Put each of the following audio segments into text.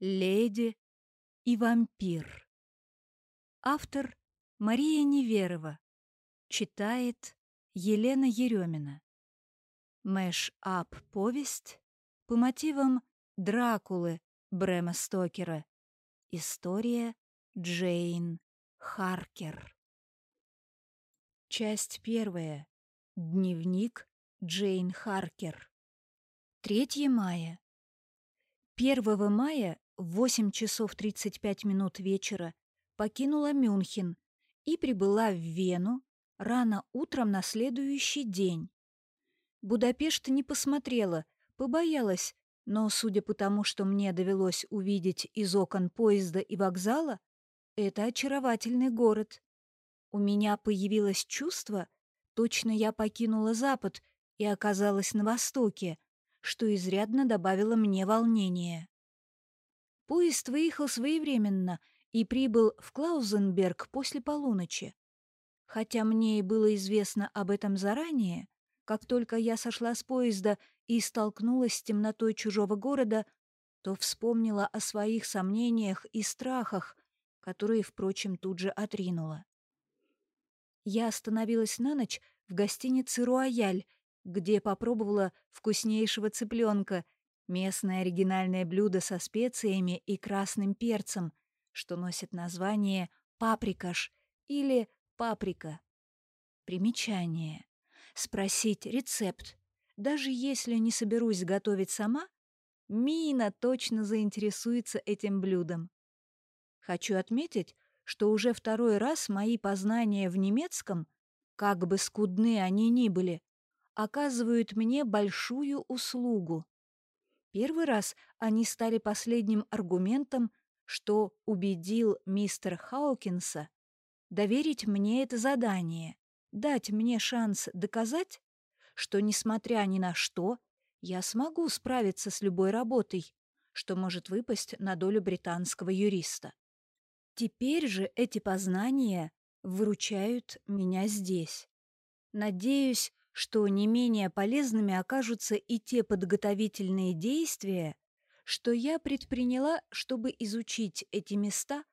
леди и вампир. Автор Мария Неверова. Читает Елена Еремина. Мэш-ап повесть по мотивам Дракулы Брэма Стокера. История Джейн Харкер. Часть первая. Дневник Джейн Харкер. 3 мая. 1 мая в 8 часов 35 минут вечера покинула Мюнхен и прибыла в Вену рано утром на следующий день. Будапешт не посмотрела, побоялась, но, судя по тому, что мне довелось увидеть из окон поезда и вокзала, это очаровательный город. У меня появилось чувство, точно я покинула Запад и оказалась на Востоке, что изрядно добавило мне волнения. Поезд выехал своевременно и прибыл в Клаузенберг после полуночи. Хотя мне и было известно об этом заранее, как только я сошла с поезда и столкнулась с темнотой чужого города, то вспомнила о своих сомнениях и страхах, которые, впрочем, тут же отринула. Я остановилась на ночь в гостинице «Руаяль», где попробовала вкуснейшего цыпленка Местное оригинальное блюдо со специями и красным перцем, что носит название паприкаш или паприка. Примечание. Спросить рецепт. Даже если не соберусь готовить сама, Мина точно заинтересуется этим блюдом. Хочу отметить, что уже второй раз мои познания в немецком, как бы скудны они ни были, оказывают мне большую услугу. Первый раз они стали последним аргументом, что убедил мистер Хаукинса доверить мне это задание, дать мне шанс доказать, что, несмотря ни на что, я смогу справиться с любой работой, что может выпасть на долю британского юриста. Теперь же эти познания выручают меня здесь. Надеюсь, что не менее полезными окажутся и те подготовительные действия, что я предприняла, чтобы изучить эти места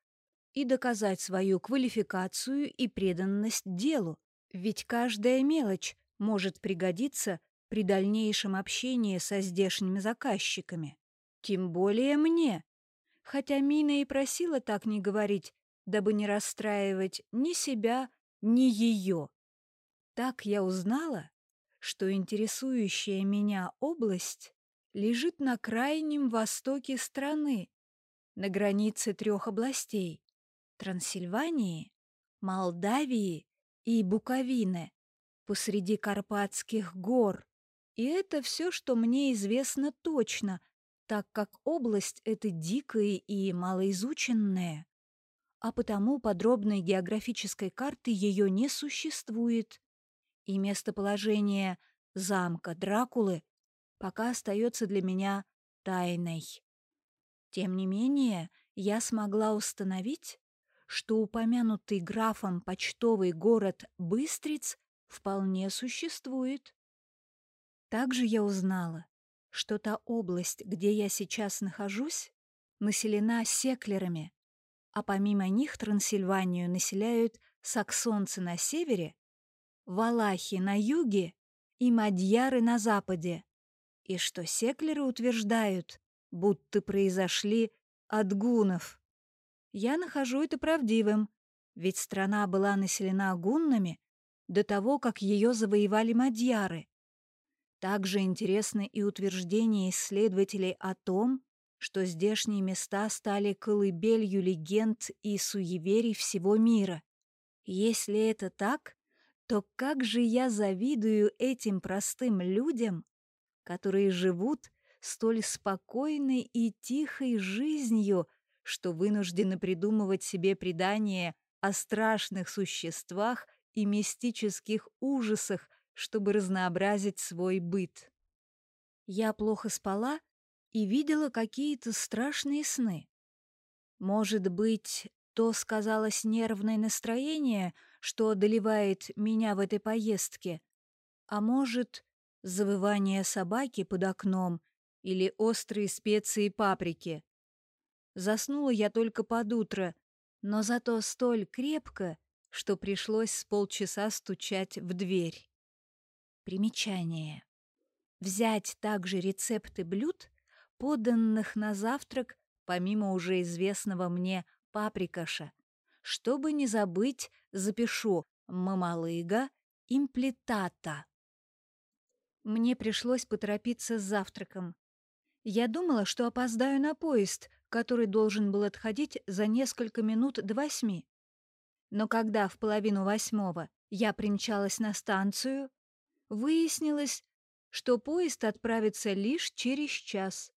и доказать свою квалификацию и преданность делу. Ведь каждая мелочь может пригодиться при дальнейшем общении со здешними заказчиками. Тем более мне. Хотя Мина и просила так не говорить, дабы не расстраивать ни себя, ни ее. Так я узнала, что интересующая меня область лежит на крайнем востоке страны, на границе трех областей — Трансильвании, Молдавии и Буковины, посреди Карпатских гор. И это все, что мне известно точно, так как область эта дикая и малоизученная, а потому подробной географической карты ее не существует и местоположение замка Дракулы пока остается для меня тайной. Тем не менее, я смогла установить, что упомянутый графом почтовый город Быстриц вполне существует. Также я узнала, что та область, где я сейчас нахожусь, населена секлерами, а помимо них Трансильванию населяют саксонцы на севере валахи на юге и мадьяры на западе, и что секлеры утверждают, будто произошли от гунов. Я нахожу это правдивым, ведь страна была населена гуннами до того, как ее завоевали мадьяры. Также интересны и утверждения исследователей о том, что здешние места стали колыбелью легенд и суеверий всего мира. Если это так, то как же я завидую этим простым людям, которые живут столь спокойной и тихой жизнью, что вынуждены придумывать себе предания о страшных существах и мистических ужасах, чтобы разнообразить свой быт. Я плохо спала и видела какие-то страшные сны. Может быть, то сказалось нервное настроение, что одолевает меня в этой поездке. А может, завывание собаки под окном или острые специи паприки. Заснула я только под утро, но зато столь крепко, что пришлось с полчаса стучать в дверь. Примечание. Взять также рецепты блюд, поданных на завтрак, помимо уже известного мне паприкаша. Чтобы не забыть, запишу мамалыга имплитата. Мне пришлось поторопиться с завтраком. Я думала, что опоздаю на поезд, который должен был отходить за несколько минут до восьми. Но когда в половину восьмого я примчалась на станцию, выяснилось, что поезд отправится лишь через час.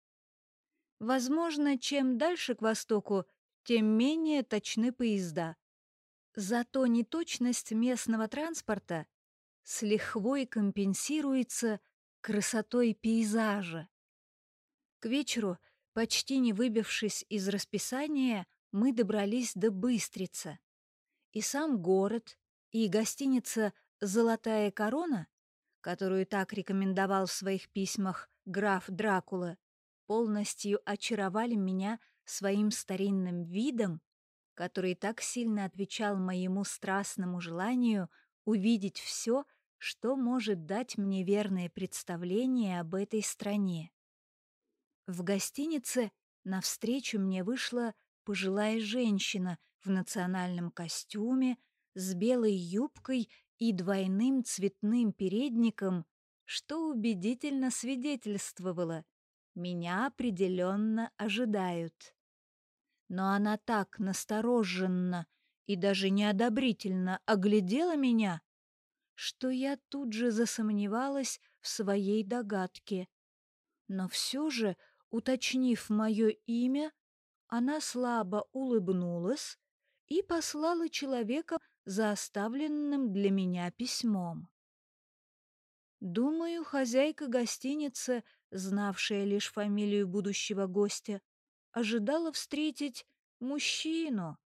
Возможно, чем дальше к востоку, тем менее точны поезда. Зато неточность местного транспорта с лихвой компенсируется красотой пейзажа. К вечеру, почти не выбившись из расписания, мы добрались до Быстрица. И сам город, и гостиница «Золотая корона», которую так рекомендовал в своих письмах граф Дракула, полностью очаровали меня своим старинным видом, который так сильно отвечал моему страстному желанию увидеть все, что может дать мне верное представление об этой стране. В гостинице навстречу мне вышла пожилая женщина в национальном костюме с белой юбкой и двойным цветным передником, что убедительно свидетельствовало, меня определенно ожидают. Но она так настороженно и даже неодобрительно оглядела меня, что я тут же засомневалась в своей догадке. Но все же Уточнив мое имя, она слабо улыбнулась и послала человека за оставленным для меня письмом. Думаю, хозяйка гостиницы, знавшая лишь фамилию будущего гостя, ожидала встретить мужчину.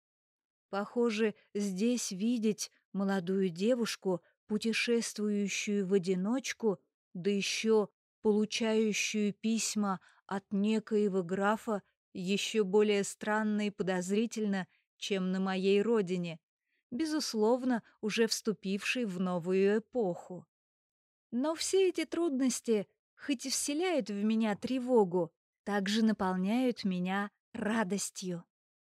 Похоже, здесь видеть молодую девушку, путешествующую в одиночку, да еще получающую письма от некоего графа еще более странно и подозрительно, чем на моей родине, безусловно, уже вступившей в новую эпоху. Но все эти трудности, хоть и вселяют в меня тревогу, также наполняют меня радостью.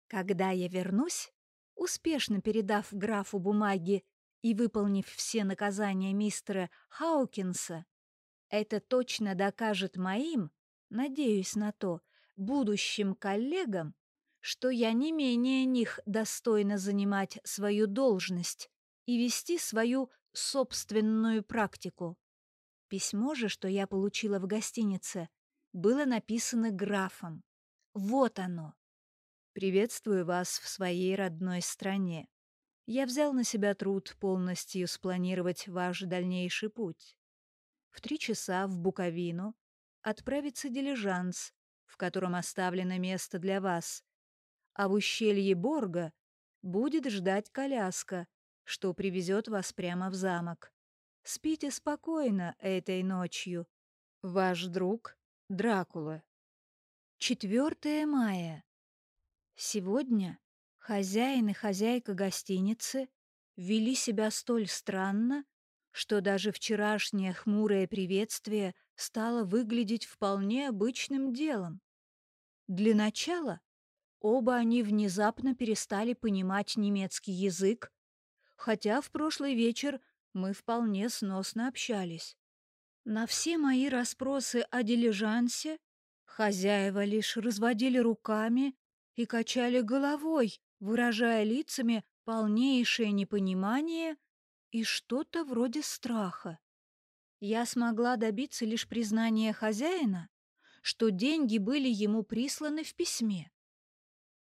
Когда я вернусь, успешно передав графу бумаги и выполнив все наказания мистера Хаукинса, это точно докажет моим, надеюсь на то, будущим коллегам, что я не менее них достойна занимать свою должность и вести свою собственную практику. Письмо же, что я получила в гостинице, было написано графом. Вот оно. «Приветствую вас в своей родной стране. Я взял на себя труд полностью спланировать ваш дальнейший путь. В три часа в Буковину отправится дилижанс, в котором оставлено место для вас, а в ущелье Борга будет ждать коляска, что привезет вас прямо в замок. Спите спокойно этой ночью. Ваш друг Дракула. 4 мая. Сегодня хозяин и хозяйка гостиницы вели себя столь странно, что даже вчерашнее хмурое приветствие стало выглядеть вполне обычным делом. Для начала оба они внезапно перестали понимать немецкий язык, хотя в прошлый вечер мы вполне сносно общались. На все мои расспросы о дилижансе хозяева лишь разводили руками и качали головой, выражая лицами полнейшее непонимание и что-то вроде страха. Я смогла добиться лишь признания хозяина, что деньги были ему присланы в письме.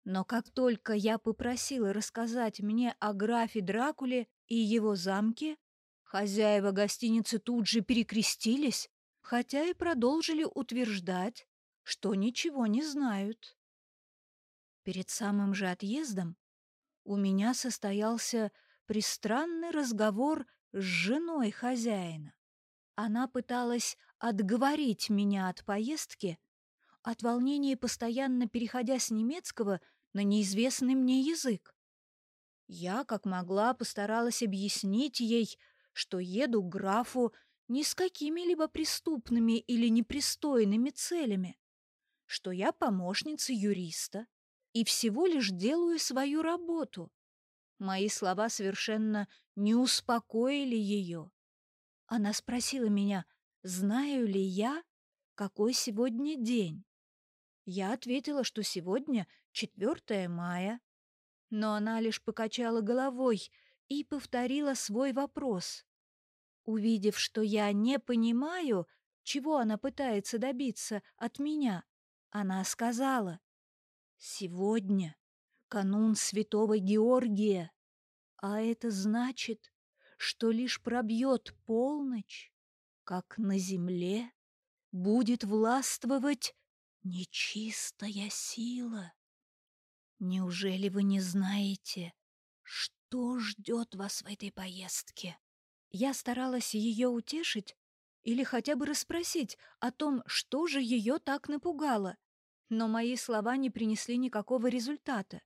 Но как только я попросила рассказать мне о графе Дракуле и его замке, хозяева гостиницы тут же перекрестились, хотя и продолжили утверждать, что ничего не знают. Перед самым же отъездом у меня состоялся пристранный разговор с женой хозяина. Она пыталась отговорить меня от поездки, от волнения постоянно переходя с немецкого на неизвестный мне язык. Я, как могла, постаралась объяснить ей, что еду к графу не с какими-либо преступными или непристойными целями, что я помощница юриста и всего лишь делаю свою работу. Мои слова совершенно не успокоили ее. Она спросила меня, знаю ли я, какой сегодня день. Я ответила, что сегодня 4 мая, но она лишь покачала головой и повторила свой вопрос. Увидев, что я не понимаю, чего она пытается добиться от меня, она сказала, «Сегодня канун святого Георгия, а это значит, что лишь пробьет полночь, как на земле будет властвовать нечистая сила. Неужели вы не знаете, что ждет вас в этой поездке? Я старалась ее утешить или хотя бы расспросить о том, что же ее так напугало, но мои слова не принесли никакого результата.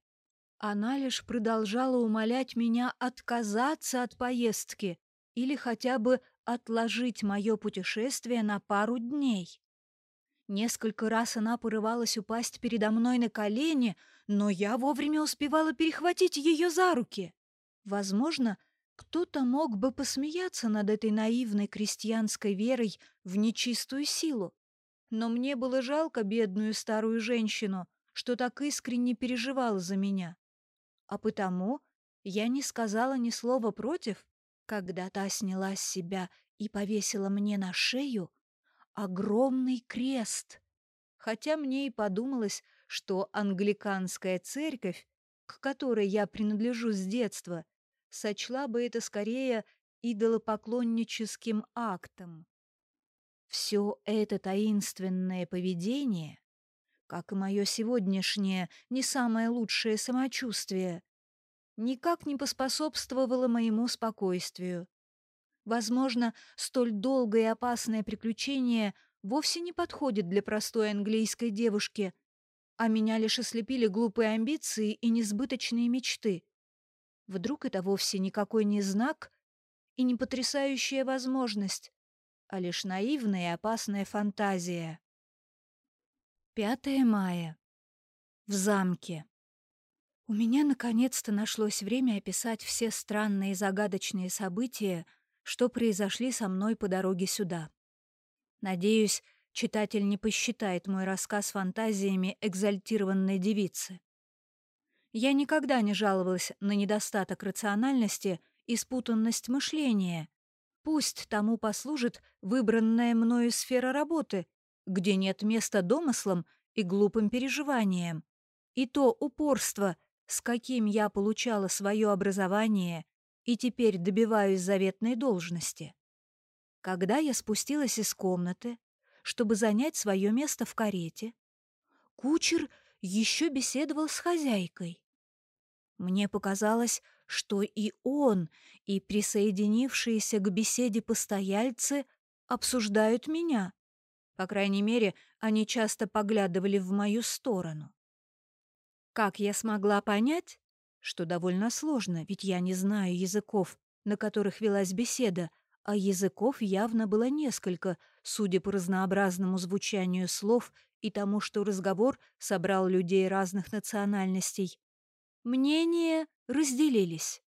Она лишь продолжала умолять меня отказаться от поездки или хотя бы отложить мое путешествие на пару дней. Несколько раз она порывалась упасть передо мной на колени, но я вовремя успевала перехватить ее за руки. Возможно, кто-то мог бы посмеяться над этой наивной крестьянской верой в нечистую силу. Но мне было жалко бедную старую женщину, что так искренне переживала за меня. А потому я не сказала ни слова против, когда та сняла с себя и повесила мне на шею огромный крест. Хотя мне и подумалось, что англиканская церковь, к которой я принадлежу с детства, сочла бы это скорее идолопоклонническим актом. Все это таинственное поведение, как и мое сегодняшнее не самое лучшее самочувствие, никак не поспособствовало моему спокойствию. Возможно, столь долгое и опасное приключение вовсе не подходит для простой английской девушки, а меня лишь ослепили глупые амбиции и несбыточные мечты. Вдруг это вовсе никакой не знак и не потрясающая возможность, а лишь наивная и опасная фантазия. 5 мая. В замке. У меня наконец-то нашлось время описать все странные и загадочные события, что произошли со мной по дороге сюда. Надеюсь, читатель не посчитает мой рассказ фантазиями экзальтированной девицы. Я никогда не жаловалась на недостаток рациональности и спутанность мышления. Пусть тому послужит выбранная мною сфера работы, где нет места домыслам и глупым переживаниям. И то упорство, с каким я получала свое образование и теперь добиваюсь заветной должности. Когда я спустилась из комнаты, чтобы занять свое место в карете, кучер еще беседовал с хозяйкой. Мне показалось, что и он, и присоединившиеся к беседе постояльцы обсуждают меня. По крайней мере, они часто поглядывали в мою сторону. Как я смогла понять, что довольно сложно, ведь я не знаю языков, на которых велась беседа, а языков явно было несколько, судя по разнообразному звучанию слов и тому, что разговор собрал людей разных национальностей. Мнения разделились.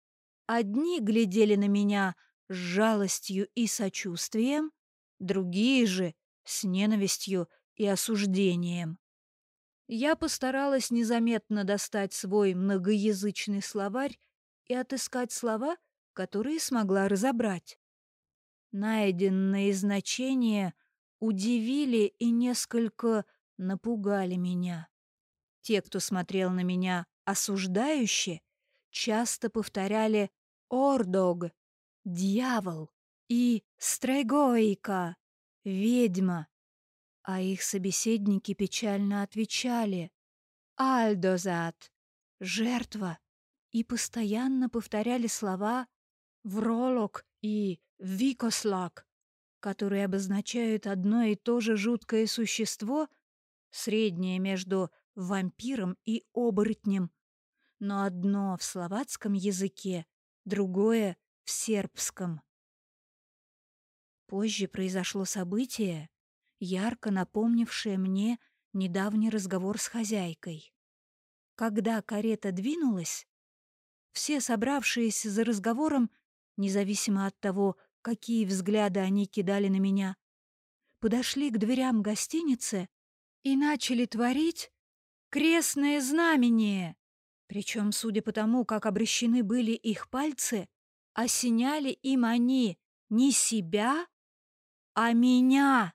Одни глядели на меня с жалостью и сочувствием, другие же — с ненавистью и осуждением. Я постаралась незаметно достать свой многоязычный словарь и отыскать слова, которые смогла разобрать. Найденные значения удивили и несколько напугали меня. Те, кто смотрел на меня осуждающе, часто повторяли «ордог», «дьявол» и «стрегойка», «ведьма», а их собеседники печально отвечали «Альдозат», «жертва» и постоянно повторяли слова «вролок» и «викослак», которые обозначают одно и то же жуткое существо, среднее между вампиром и оборотнем, но одно в словацком языке, другое в сербском. Позже произошло событие, ярко напомнившее мне недавний разговор с хозяйкой. Когда карета двинулась, все собравшиеся за разговором, независимо от того, какие взгляды они кидали на меня, подошли к дверям гостиницы и начали творить крестное знамение. Причем, судя по тому, как обращены были их пальцы, осеняли им они не себя, а меня.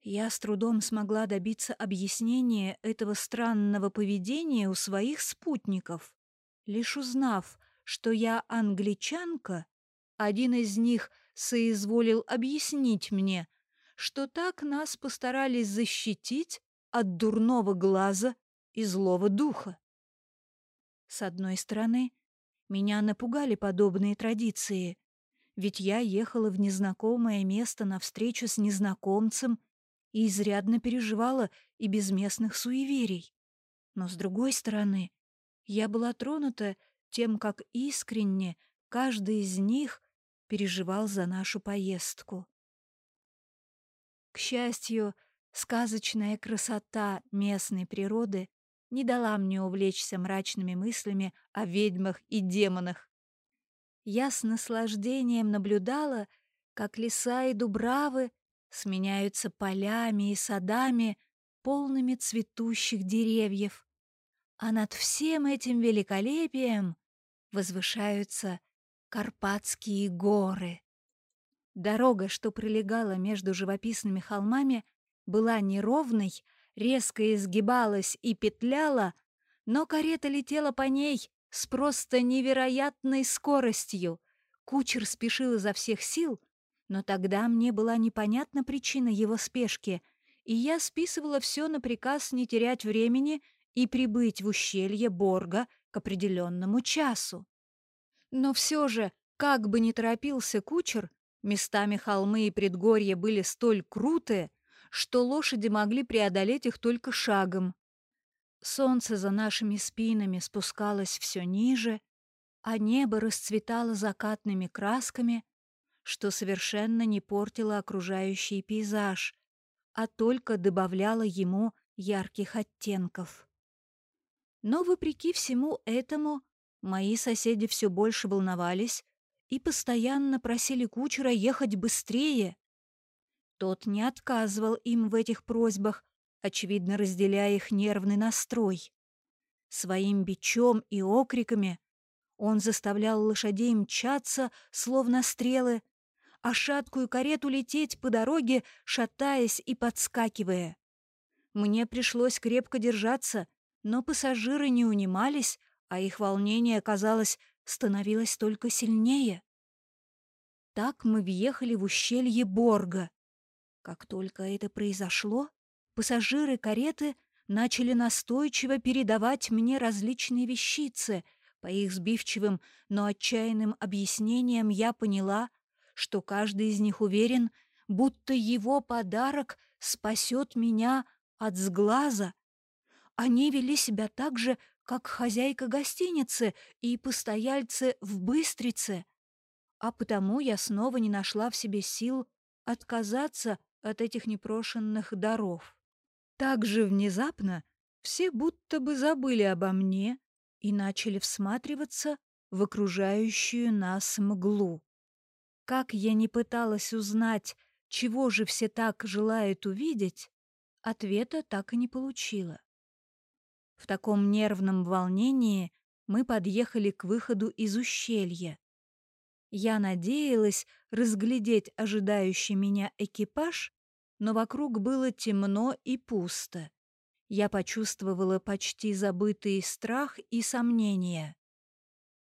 Я с трудом смогла добиться объяснения этого странного поведения у своих спутников. Лишь узнав, что я англичанка, один из них соизволил объяснить мне, что так нас постарались защитить от дурного глаза и злого духа. С одной стороны, меня напугали подобные традиции, ведь я ехала в незнакомое место на встречу с незнакомцем и изрядно переживала и без местных суеверий. Но с другой стороны, я была тронута тем, как искренне каждый из них переживал за нашу поездку. К счастью, сказочная красота местной природы не дала мне увлечься мрачными мыслями о ведьмах и демонах. Я с наслаждением наблюдала, как леса и дубравы сменяются полями и садами, полными цветущих деревьев. А над всем этим великолепием возвышаются Карпатские горы. Дорога, что пролегала между живописными холмами, была неровной, резко изгибалась и петляла, но карета летела по ней с просто невероятной скоростью. Кучер спешил изо всех сил, но тогда мне была непонятна причина его спешки, и я списывала все на приказ не терять времени и прибыть в ущелье Борга к определенному часу. Но все же, как бы ни торопился кучер, местами холмы и предгорья были столь крутые, что лошади могли преодолеть их только шагом. Солнце за нашими спинами спускалось все ниже, а небо расцветало закатными красками, что совершенно не портило окружающий пейзаж, а только добавляло ему ярких оттенков. Но, вопреки всему этому, мои соседи все больше волновались и постоянно просили кучера ехать быстрее. Тот не отказывал им в этих просьбах, очевидно разделяя их нервный настрой. Своим бичом и окриками он заставлял лошадей мчаться, словно стрелы, а шаткую карету лететь по дороге, шатаясь и подскакивая. Мне пришлось крепко держаться, но пассажиры не унимались, а их волнение, казалось, становилось только сильнее. Так мы въехали в ущелье Борга. Как только это произошло, Пассажиры кареты начали настойчиво передавать мне различные вещицы. По их сбивчивым, но отчаянным объяснениям я поняла, что каждый из них уверен, будто его подарок спасет меня от сглаза. Они вели себя так же, как хозяйка гостиницы и постояльцы в Быстрице. А потому я снова не нашла в себе сил отказаться от этих непрошенных даров. Так же внезапно все будто бы забыли обо мне и начали всматриваться в окружающую нас мглу. Как я не пыталась узнать, чего же все так желают увидеть, ответа так и не получила. В таком нервном волнении мы подъехали к выходу из ущелья. Я надеялась разглядеть ожидающий меня экипаж но вокруг было темно и пусто. Я почувствовала почти забытый страх и сомнения.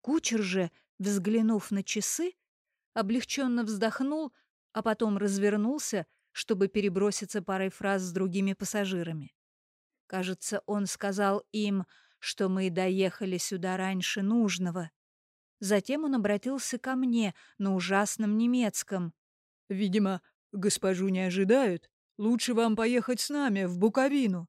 Кучер же, взглянув на часы, облегченно вздохнул, а потом развернулся, чтобы переброситься парой фраз с другими пассажирами. Кажется, он сказал им, что мы доехали сюда раньше нужного. Затем он обратился ко мне на ужасном немецком. «Видимо, Госпожу не ожидают. Лучше вам поехать с нами в Буковину.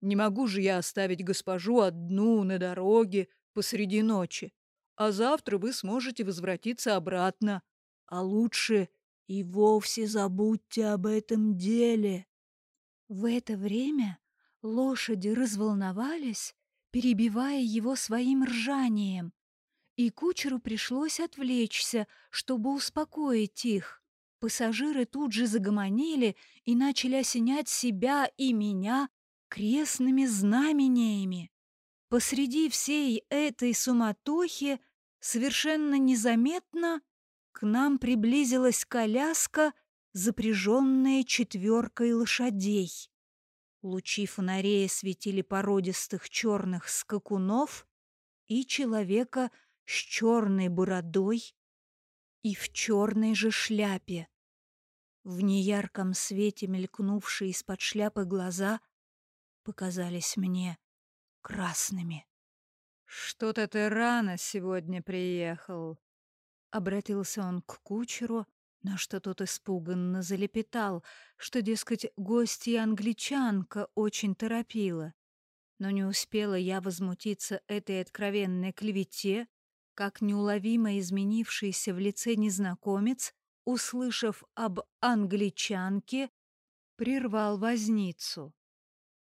Не могу же я оставить госпожу одну на дороге посреди ночи. А завтра вы сможете возвратиться обратно. А лучше и вовсе забудьте об этом деле. В это время лошади разволновались, перебивая его своим ржанием, и кучеру пришлось отвлечься, чтобы успокоить их. Пассажиры тут же загомонили и начали осенять себя и меня крестными знамениями. Посреди всей этой суматохи совершенно незаметно к нам приблизилась коляска, запряженная четверкой лошадей. Лучи фонарей осветили породистых черных скакунов и человека с черной бородой и в черной же шляпе. В неярком свете мелькнувшие из-под шляпы глаза показались мне красными. «Что-то ты рано сегодня приехал», — обратился он к кучеру, на что тот испуганно залепетал, что, дескать, гостья англичанка очень торопила. Но не успела я возмутиться этой откровенной клевете, как неуловимо изменившийся в лице незнакомец, услышав об англичанке, прервал возницу.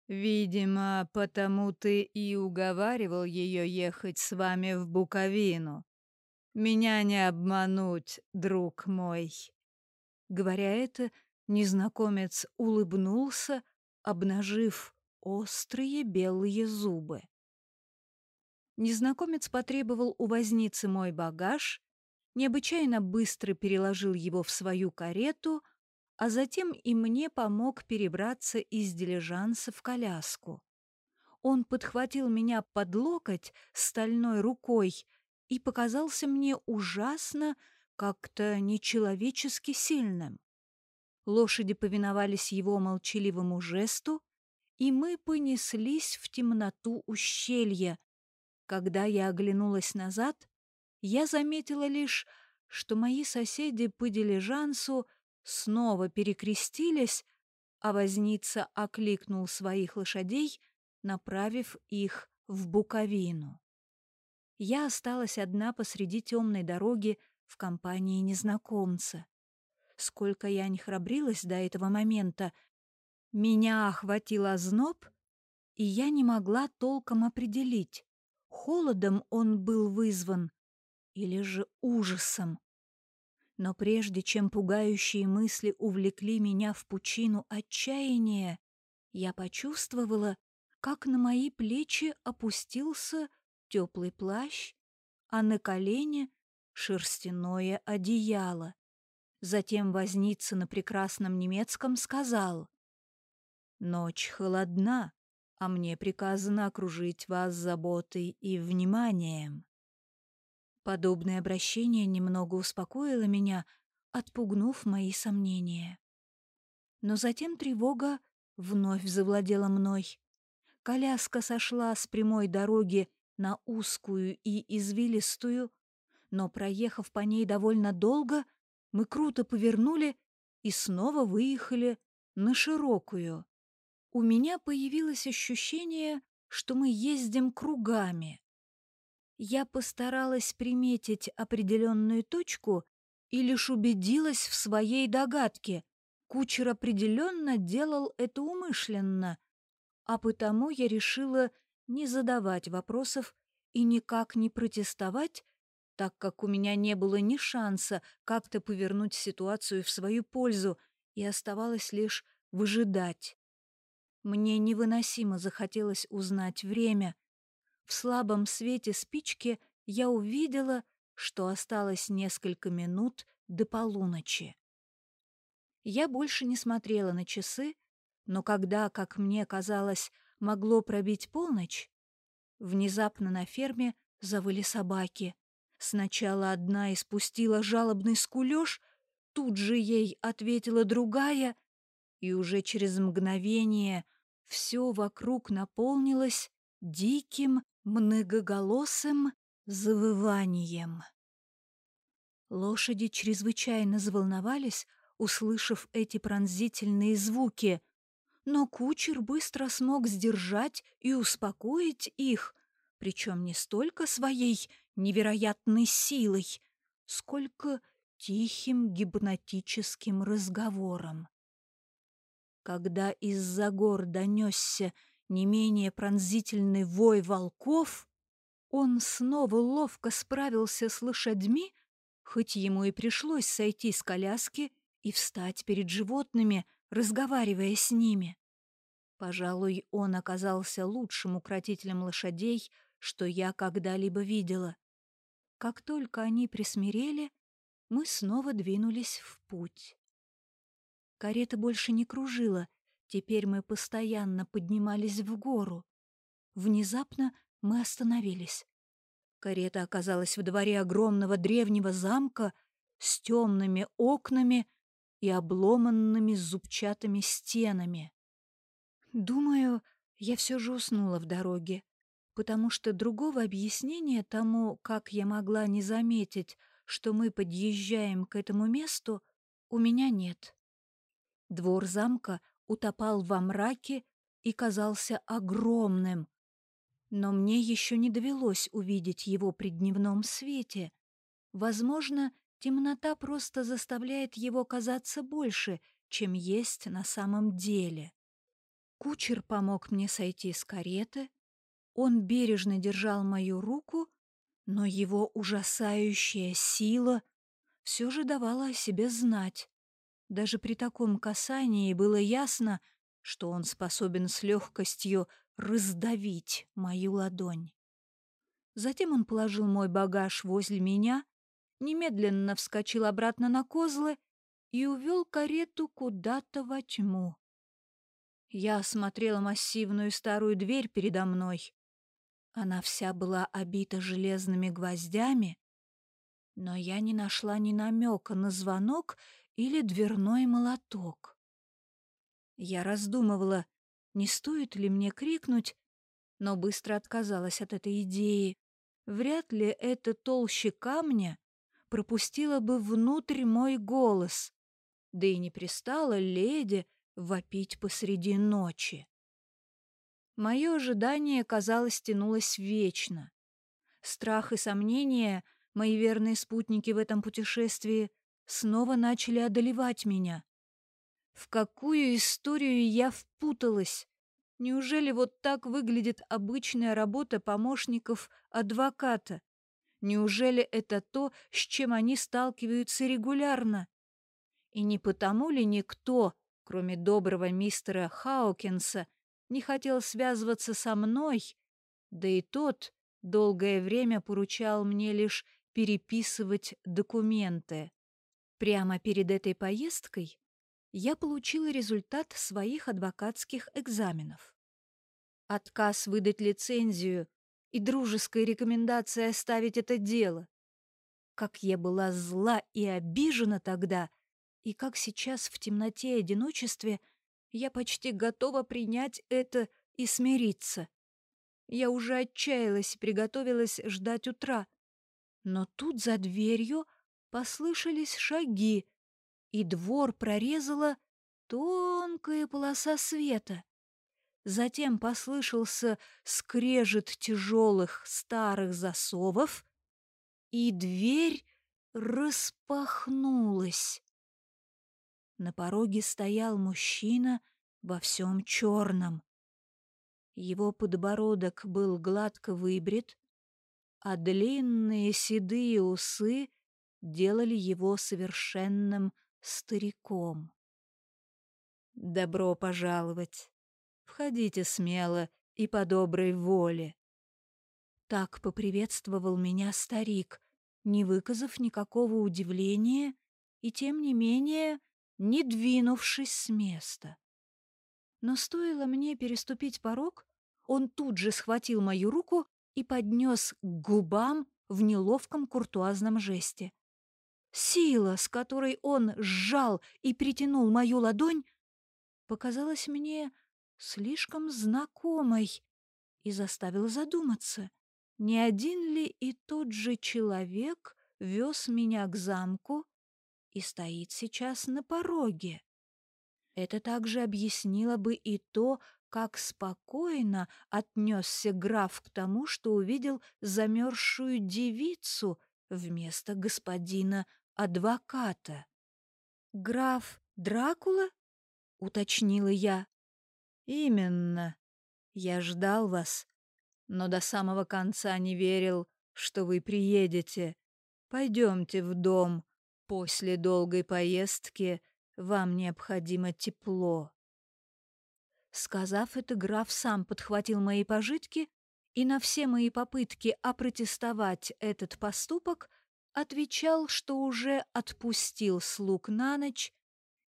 «Видимо, потому ты и уговаривал ее ехать с вами в Буковину. Меня не обмануть, друг мой». Говоря это, незнакомец улыбнулся, обнажив острые белые зубы. Незнакомец потребовал у возницы мой багаж, необычайно быстро переложил его в свою карету, а затем и мне помог перебраться из дилижанса в коляску. Он подхватил меня под локоть стальной рукой и показался мне ужасно, как-то нечеловечески сильным. Лошади повиновались его молчаливому жесту, и мы понеслись в темноту ущелья, когда я оглянулась назад, я заметила лишь, что мои соседи по дилижансу снова перекрестились, а возница окликнул своих лошадей, направив их в Буковину. Я осталась одна посреди темной дороги в компании незнакомца. Сколько я не храбрилась до этого момента, меня охватил озноб, и я не могла толком определить, Холодом он был вызван или же ужасом. Но прежде чем пугающие мысли увлекли меня в пучину отчаяния, я почувствовала, как на мои плечи опустился теплый плащ, а на колени шерстяное одеяло. Затем возница на прекрасном немецком сказал «Ночь холодна, а мне приказано окружить вас заботой и вниманием. Подобное обращение немного успокоило меня, отпугнув мои сомнения. Но затем тревога вновь завладела мной. Коляска сошла с прямой дороги на узкую и извилистую, но, проехав по ней довольно долго, мы круто повернули и снова выехали на широкую у меня появилось ощущение, что мы ездим кругами. Я постаралась приметить определенную точку и лишь убедилась в своей догадке. Кучер определенно делал это умышленно, а потому я решила не задавать вопросов и никак не протестовать, так как у меня не было ни шанса как-то повернуть ситуацию в свою пользу, и оставалось лишь выжидать. Мне невыносимо захотелось узнать время. В слабом свете спички я увидела, что осталось несколько минут до полуночи. Я больше не смотрела на часы, но когда, как мне казалось, могло пробить полночь, внезапно на ферме завыли собаки. Сначала одна испустила жалобный скулёж, тут же ей ответила другая, и уже через мгновение все вокруг наполнилось диким, многоголосым завыванием. Лошади чрезвычайно заволновались, услышав эти пронзительные звуки, но кучер быстро смог сдержать и успокоить их, причем не столько своей невероятной силой, сколько тихим гипнотическим разговором. Когда из-за гор донесся не менее пронзительный вой волков, он снова ловко справился с лошадьми, хоть ему и пришлось сойти с коляски и встать перед животными, разговаривая с ними. Пожалуй, он оказался лучшим укротителем лошадей, что я когда-либо видела. Как только они присмирели, мы снова двинулись в путь. Карета больше не кружила, теперь мы постоянно поднимались в гору. Внезапно мы остановились. Карета оказалась в дворе огромного древнего замка с темными окнами и обломанными зубчатыми стенами. Думаю, я все же уснула в дороге, потому что другого объяснения тому, как я могла не заметить, что мы подъезжаем к этому месту, у меня нет. Двор замка утопал во мраке и казался огромным, но мне еще не довелось увидеть его при дневном свете. Возможно, темнота просто заставляет его казаться больше, чем есть на самом деле. Кучер помог мне сойти с кареты, он бережно держал мою руку, но его ужасающая сила все же давала о себе знать. Даже при таком касании было ясно, что он способен с легкостью раздавить мою ладонь. Затем он положил мой багаж возле меня, немедленно вскочил обратно на козлы и увел карету куда-то во тьму. Я осмотрела массивную старую дверь передо мной. Она вся была обита железными гвоздями, но я не нашла ни намека на звонок или дверной молоток. Я раздумывала, не стоит ли мне крикнуть, но быстро отказалась от этой идеи. Вряд ли эта толще камня пропустила бы внутрь мой голос, да и не пристала леди вопить посреди ночи. Мое ожидание, казалось, тянулось вечно. Страх и сомнения, мои верные спутники в этом путешествии, снова начали одолевать меня. В какую историю я впуталась? Неужели вот так выглядит обычная работа помощников адвоката? Неужели это то, с чем они сталкиваются регулярно? И не потому ли никто, кроме доброго мистера Хаукинса, не хотел связываться со мной, да и тот долгое время поручал мне лишь переписывать документы. Прямо перед этой поездкой я получила результат своих адвокатских экзаменов. Отказ выдать лицензию и дружеская рекомендация оставить это дело. Как я была зла и обижена тогда, и как сейчас в темноте и одиночестве я почти готова принять это и смириться. Я уже отчаялась и приготовилась ждать утра. Но тут за дверью послышались шаги, и двор прорезала тонкая полоса света. Затем послышался скрежет тяжелых старых засовов, и дверь распахнулась. На пороге стоял мужчина во всем черном. Его подбородок был гладко выбрит, а длинные седые усы делали его совершенным стариком. «Добро пожаловать! Входите смело и по доброй воле!» Так поприветствовал меня старик, не выказав никакого удивления и, тем не менее, не двинувшись с места. Но стоило мне переступить порог, он тут же схватил мою руку и поднес к губам в неловком куртуазном жесте. Сила, с которой он сжал и притянул мою ладонь, показалась мне слишком знакомой и заставила задуматься, не один ли и тот же человек вез меня к замку и стоит сейчас на пороге. Это также объяснило бы и то, как спокойно отнесся граф к тому, что увидел замерзшую девицу вместо господина адвоката. «Граф Дракула?» — уточнила я. «Именно. Я ждал вас, но до самого конца не верил, что вы приедете. Пойдемте в дом. После долгой поездки вам необходимо тепло». Сказав это, граф сам подхватил мои пожитки и на все мои попытки опротестовать этот поступок отвечал, что уже отпустил слуг на ночь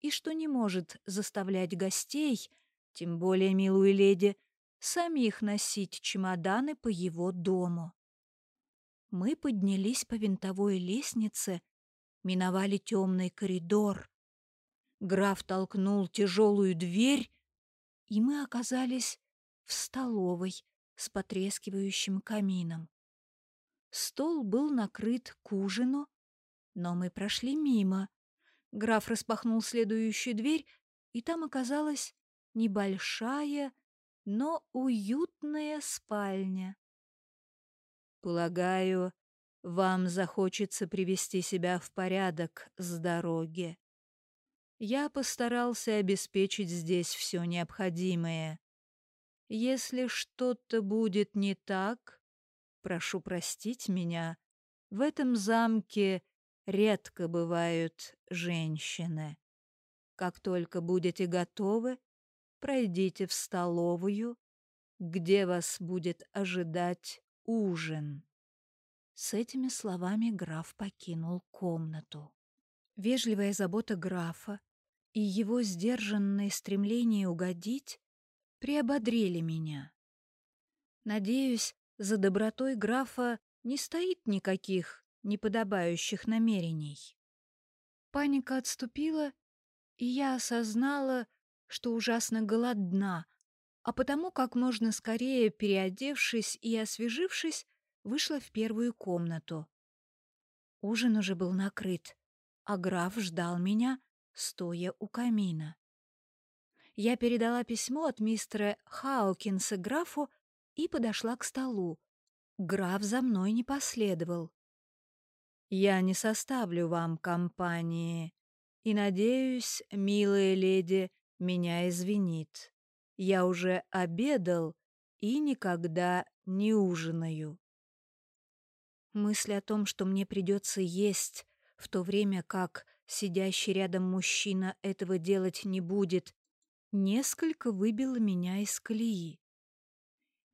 и что не может заставлять гостей, тем более милую леди, самих носить чемоданы по его дому. Мы поднялись по винтовой лестнице, миновали темный коридор. Граф толкнул тяжелую дверь, и мы оказались в столовой с потрескивающим камином. Стол был накрыт к ужину, но мы прошли мимо. Граф распахнул следующую дверь, и там оказалась небольшая, но уютная спальня. «Полагаю, вам захочется привести себя в порядок с дороги», я постарался обеспечить здесь все необходимое. Если что-то будет не так, прошу простить меня, в этом замке редко бывают женщины. Как только будете готовы, пройдите в столовую, где вас будет ожидать ужин. С этими словами граф покинул комнату. Вежливая забота графа и его сдержанное стремление угодить приободрили меня. Надеюсь, за добротой графа не стоит никаких неподобающих намерений. Паника отступила, и я осознала, что ужасно голодна, а потому как можно скорее переодевшись и освежившись, вышла в первую комнату. Ужин уже был накрыт, а граф ждал меня, стоя у камина. Я передала письмо от мистера Хаукинса графу и подошла к столу. Граф за мной не последовал. «Я не составлю вам компании, и, надеюсь, милая леди меня извинит. Я уже обедал и никогда не ужинаю». Мысль о том, что мне придется есть, в то время как сидящий рядом мужчина этого делать не будет, несколько выбило меня из колеи.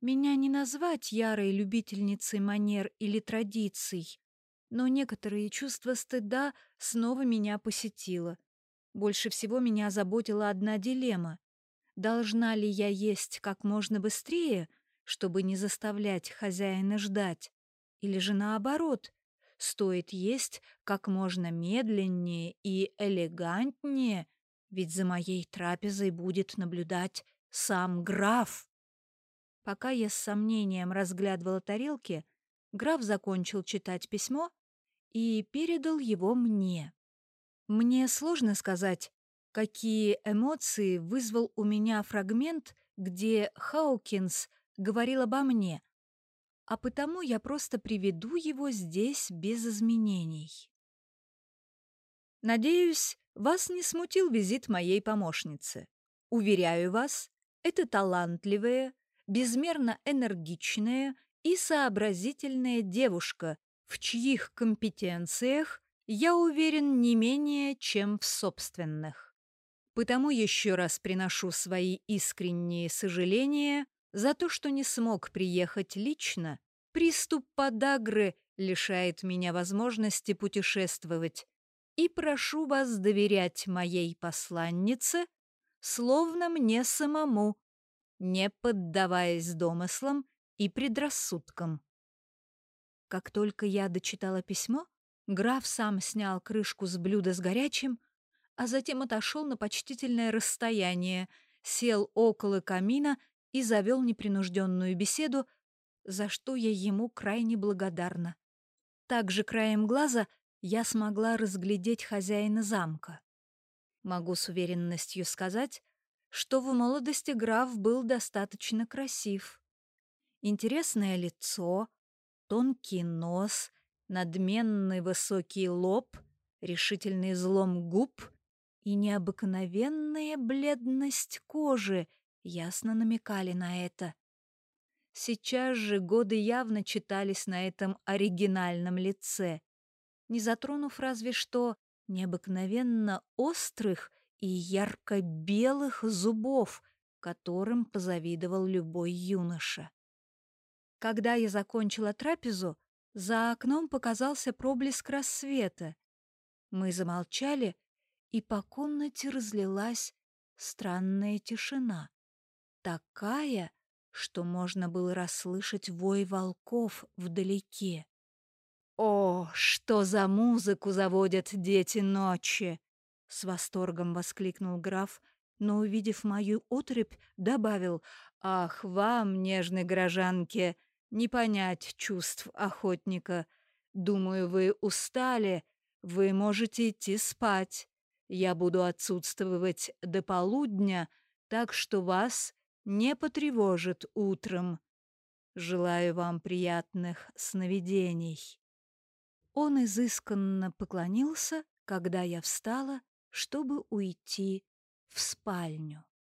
Меня не назвать ярой любительницей манер или традиций, но некоторые чувства стыда снова меня посетило. Больше всего меня заботила одна дилемма. Должна ли я есть как можно быстрее, чтобы не заставлять хозяина ждать? Или же наоборот, стоит есть как можно медленнее и элегантнее, ведь за моей трапезой будет наблюдать сам граф. Пока я с сомнением разглядывала тарелки, граф закончил читать письмо и передал его мне. Мне сложно сказать, какие эмоции вызвал у меня фрагмент, где Хаукинс говорил обо мне — а потому я просто приведу его здесь без изменений. Надеюсь, вас не смутил визит моей помощницы. Уверяю вас, это талантливая, безмерно энергичная и сообразительная девушка, в чьих компетенциях я уверен не менее, чем в собственных. Потому еще раз приношу свои искренние сожаления за то, что не смог приехать лично, приступ подагры лишает меня возможности путешествовать. И прошу вас доверять моей посланнице, словно мне самому, не поддаваясь домыслам и предрассудкам. Как только я дочитала письмо, граф сам снял крышку с блюда с горячим, а затем отошел на почтительное расстояние, сел около камина и завел непринужденную беседу, за что я ему крайне благодарна. Также краем глаза я смогла разглядеть хозяина замка. Могу с уверенностью сказать, что в молодости граф был достаточно красив. Интересное лицо, тонкий нос, надменный высокий лоб, решительный злом губ и необыкновенная бледность кожи ясно намекали на это. Сейчас же годы явно читались на этом оригинальном лице, не затронув разве что необыкновенно острых и ярко-белых зубов, которым позавидовал любой юноша. Когда я закончила трапезу, за окном показался проблеск рассвета. Мы замолчали, и по комнате разлилась странная тишина. Такая, что можно было расслышать вой волков вдалеке. «О, что за музыку заводят дети ночи!» — с восторгом воскликнул граф, но, увидев мою отрыбь, добавил «Ах, вам, нежной горожанке, не понять чувств охотника. Думаю, вы устали, вы можете идти спать. Я буду отсутствовать до полудня, так что вас не потревожит утром. Желаю вам приятных сновидений». Он изысканно поклонился, когда я встала, чтобы уйти в спальню.